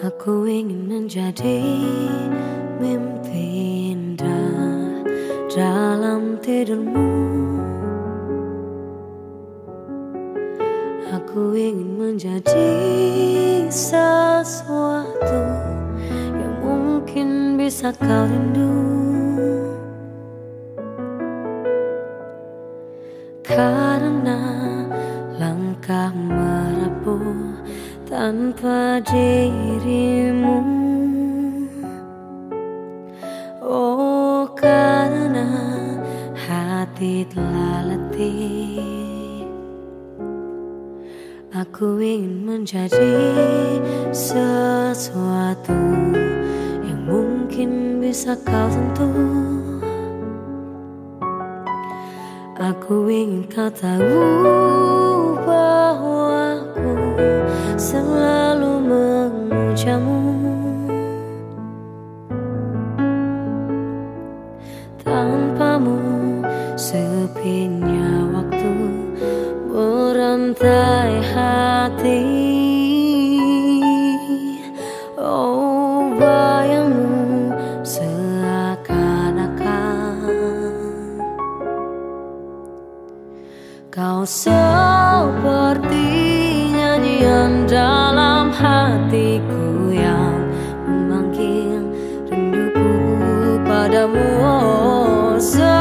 Aku ingin menjadi mimpi indah dalam tidurmu. Aku ingin menjadi sesuatu yang mungkin bisa kau rindu. Karena langkah merapuh tanpa dirimu. Oh karena hati telah letih Aku ingin menjadi sesuatu yang mungkin bisa kau sentuh. Aku ingin kau tahu bahwa memujamu Tanpamu sepinya waktu berantai hati. Oh bayangmu seakan-akan. Kau seperti nyanyian dalam hatiku padamu oh,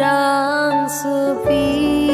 ं सुपि